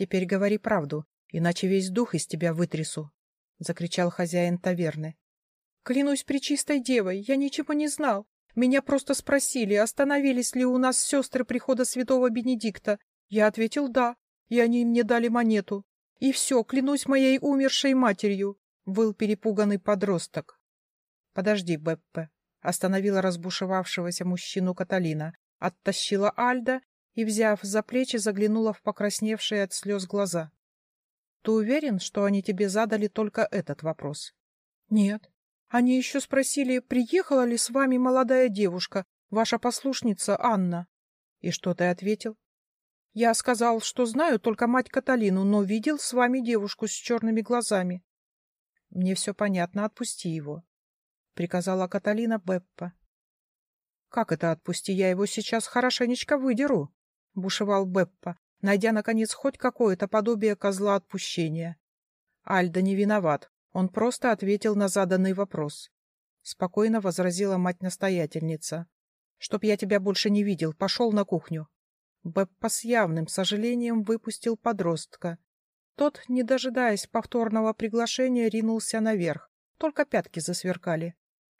Теперь говори правду, иначе весь дух из тебя вытрясу, — закричал хозяин таверны. — Клянусь пречистой девой, я ничего не знал. Меня просто спросили, остановились ли у нас сестры прихода святого Бенедикта. Я ответил «да», и они мне дали монету. И все, клянусь моей умершей матерью, — был перепуганный подросток. — Подожди, Беппе, — остановила разбушевавшегося мужчину Каталина, оттащила Альда и, взяв за плечи, заглянула в покрасневшие от слез глаза. — Ты уверен, что они тебе задали только этот вопрос? — Нет. Они еще спросили, приехала ли с вами молодая девушка, ваша послушница Анна. — И что ты ответил? — Я сказал, что знаю только мать Каталину, но видел с вами девушку с черными глазами. — Мне все понятно, отпусти его, — приказала Каталина Беппа. — Как это отпусти? Я его сейчас хорошенечко выдеру, — бушевал Беппа, найдя, наконец, хоть какое-то подобие козла отпущения. Альда не виноват, он просто ответил на заданный вопрос. Спокойно возразила мать-настоятельница. — Чтоб я тебя больше не видел, пошел на кухню. Беппа с явным сожалением выпустил подростка. Тот, не дожидаясь повторного приглашения, ринулся наверх, только пятки засверкали.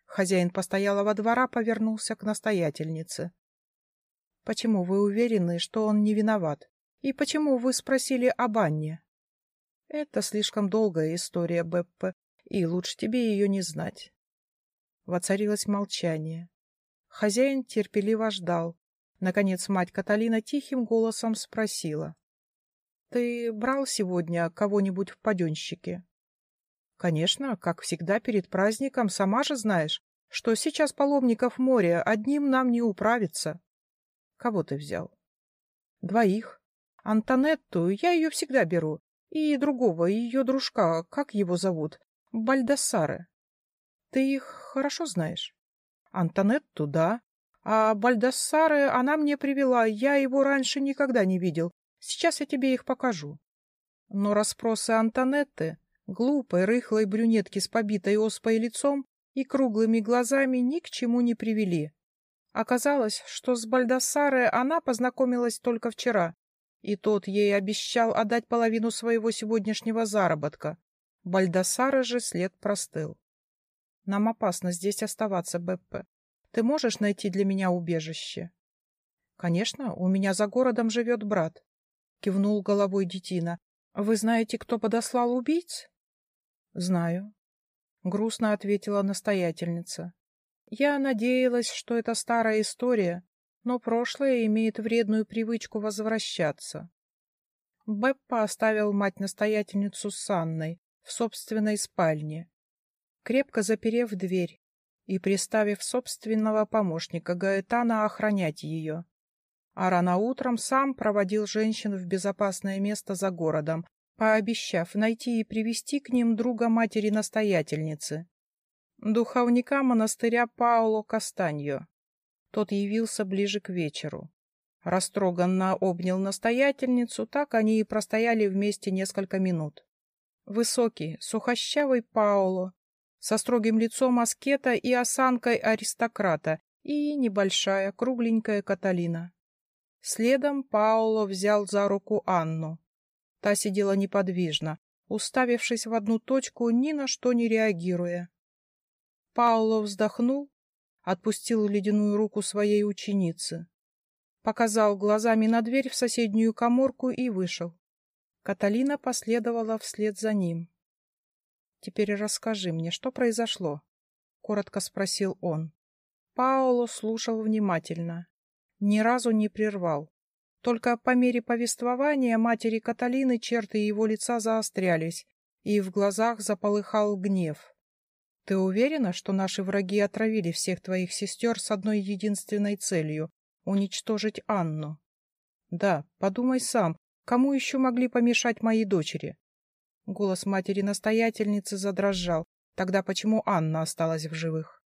Хозяин постоялого двора повернулся к настоятельнице. — Почему вы уверены, что он не виноват? И почему вы спросили об Анне? — Это слишком долгая история, Беппе, и лучше тебе ее не знать. Воцарилось молчание. Хозяин терпеливо ждал. Наконец мать Каталина тихим голосом спросила. — Ты брал сегодня кого-нибудь в паденщике? — Конечно, как всегда перед праздником, сама же знаешь, что сейчас паломников море, одним нам не управиться. — Кого ты взял? — Двоих. Антонетту, я ее всегда беру. И другого, ее дружка, как его зовут? Бальдассаре. Ты их хорошо знаешь? Антонетту, да. А Бальдассаре она мне привела, я его раньше никогда не видел. Сейчас я тебе их покажу. Но расспросы Антонетты, глупой, рыхлой брюнетки с побитой оспой лицом и круглыми глазами, ни к чему не привели. Оказалось, что с Бальдассаре она познакомилась только вчера, и тот ей обещал отдать половину своего сегодняшнего заработка. Бальдасара же след простыл. Нам опасно здесь оставаться, Беппе. Ты можешь найти для меня убежище? Конечно, у меня за городом живет брат. Кивнул головой детина. Вы знаете, кто подослал убийц? Знаю. Грустно ответила настоятельница. Я надеялась, что это старая история, но прошлое имеет вредную привычку возвращаться. Беппа оставил мать-настоятельницу с Анной в собственной спальне, крепко заперев дверь и приставив собственного помощника Гаэтана охранять ее. А рано утром сам проводил женщин в безопасное место за городом, пообещав найти и привести к ним друга матери-настоятельницы, духовника монастыря Пауло Кастаньо. Тот явился ближе к вечеру. Растроганно обнял настоятельницу, так они и простояли вместе несколько минут. Высокий, сухощавый Пауло, со строгим лицом аскета и осанкой аристократа, и небольшая кругленькая Каталина. Следом Пауло взял за руку Анну. Та сидела неподвижно, уставившись в одну точку, ни на что не реагируя. Пауло вздохнул отпустил ледяную руку своей ученицы. Показал глазами на дверь в соседнюю коморку и вышел. Каталина последовала вслед за ним. — Теперь расскажи мне, что произошло? — коротко спросил он. Пауло слушал внимательно. Ни разу не прервал. Только по мере повествования матери Каталины черты его лица заострялись, и в глазах заполыхал гнев. Ты уверена, что наши враги отравили всех твоих сестер с одной единственной целью — уничтожить Анну? Да, подумай сам, кому еще могли помешать моей дочери? Голос матери-настоятельницы задрожал. Тогда почему Анна осталась в живых?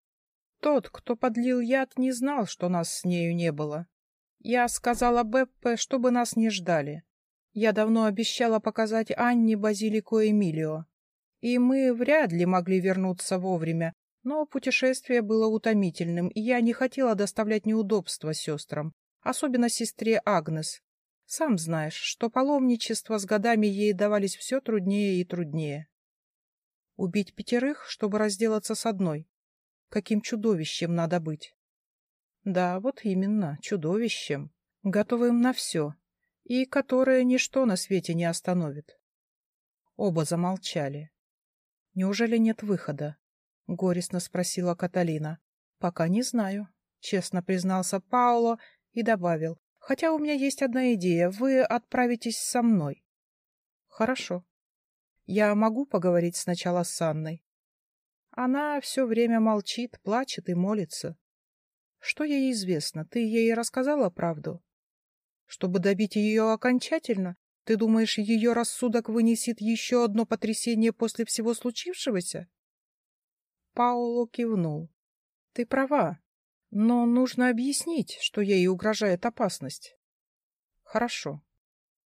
Тот, кто подлил яд, не знал, что нас с нею не было. Я сказала Беппе, чтобы нас не ждали. Я давно обещала показать Анне базилику Эмилио и мы вряд ли могли вернуться вовремя, но путешествие было утомительным, и я не хотела доставлять неудобства сестрам, особенно сестре Агнес. Сам знаешь, что паломничество с годами ей давались все труднее и труднее. Убить пятерых, чтобы разделаться с одной. Каким чудовищем надо быть? Да, вот именно, чудовищем, готовым на все, и которое ничто на свете не остановит. Оба замолчали. Неужели нет выхода? — горестно спросила Каталина. — Пока не знаю, — честно признался Пауло и добавил. — Хотя у меня есть одна идея. Вы отправитесь со мной. — Хорошо. Я могу поговорить сначала с Анной? Она все время молчит, плачет и молится. Что ей известно? Ты ей рассказала правду? Чтобы добить ее окончательно, ты думаешь, ее рассудок вынесет еще одно потрясение после всего случившегося? Пауло кивнул. Ты права, но нужно объяснить, что ей угрожает опасность. Хорошо.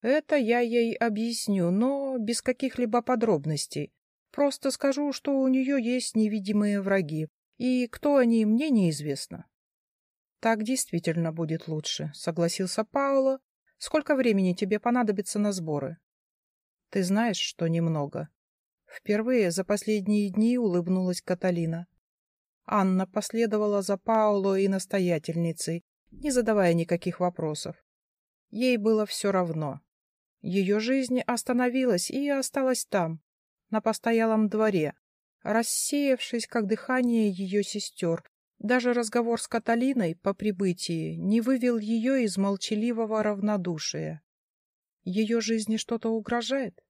Это я ей объясню, но без каких-либо подробностей. Просто скажу, что у нее есть невидимые враги, и кто они, мне неизвестно. Так действительно будет лучше, согласился Пауло. Сколько времени тебе понадобится на сборы? Ты знаешь, что немного. Впервые за последние дни улыбнулась Каталина. Анна последовала за Пауло и настоятельницей, не задавая никаких вопросов. Ей было все равно. Ее жизнь остановилась и осталась там, на постоялом дворе, рассеявшись, как дыхание ее сестер, даже разговор с Каталиной по прибытии не вывел ее из молчаливого равнодушия. Ее жизни что-то угрожает?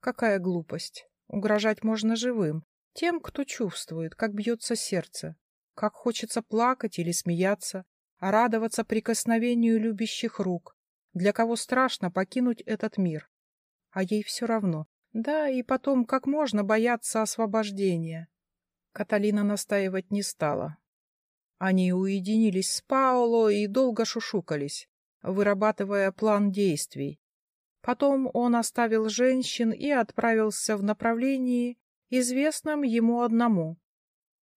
Какая глупость! Угрожать можно живым, тем, кто чувствует, как бьется сердце, как хочется плакать или смеяться, а радоваться прикосновению любящих рук, для кого страшно покинуть этот мир. А ей все равно. Да, и потом, как можно бояться освобождения? Каталина настаивать не стала. Они уединились с Пауло и долго шушукались, вырабатывая план действий. Потом он оставил женщин и отправился в направлении, известном ему одному.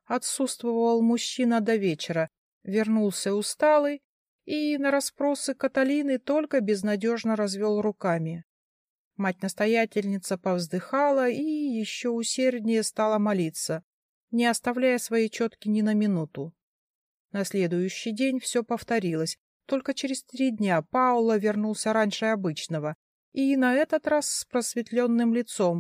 Отсутствовал мужчина до вечера, вернулся усталый и на расспросы Каталины только безнадежно развел руками. Мать-настоятельница повздыхала и еще усерднее стала молиться, не оставляя свои четки ни на минуту. На следующий день все повторилось. Только через три дня Паула вернулся раньше обычного, и на этот раз с просветленным лицом,